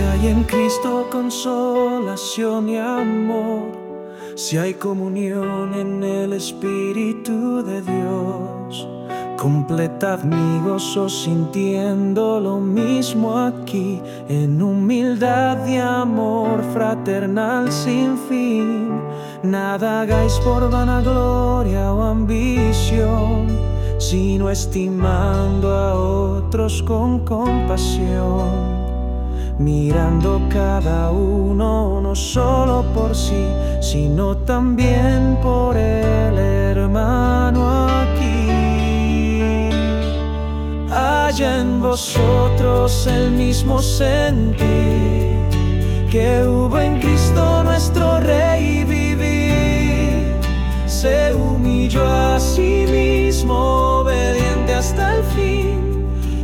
hay en Cristo consolación y amor, si hay comunión en el Espíritu de Dios, completad mi gozo sintiendo lo mismo aquí, en humildad y amor fraternal sin fin. Nada hagáis por vanagloria o ambición, sino estimando a otros con compasión mirando cada uno no solo por sí, sino también por el hermano aquí. Haya en vosotros el mismo sentir que hubo en Cristo nuestro Rey vivir. Se humilló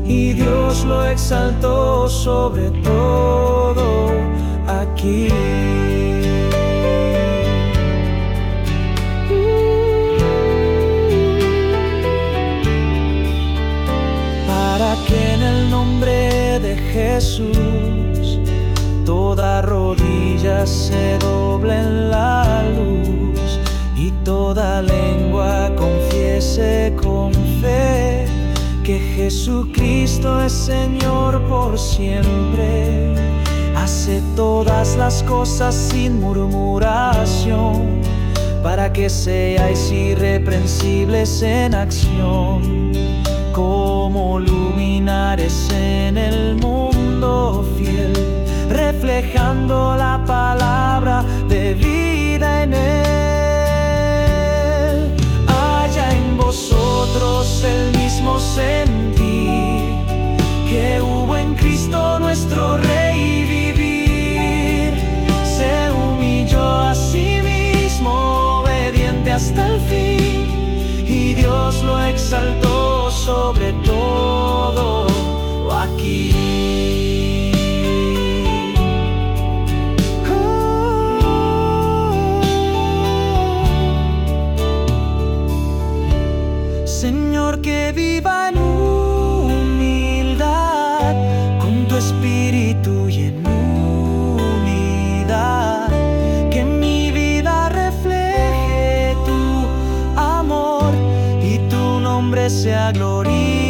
y Dios lo exaltó sobre todo aquí. Para que en el nombre de Jesús toda rodilla se doble en la luz y toda lengua confiese con fe que Jesucristo es Señor por siempre. Hace todas las cosas sin murmuración, para que seáis irreprensibles en acción, como luminares en el mundo fiel, reflejando la palabra lo exaltó sobre todo aquí. Señor, que viva se ha glorificado.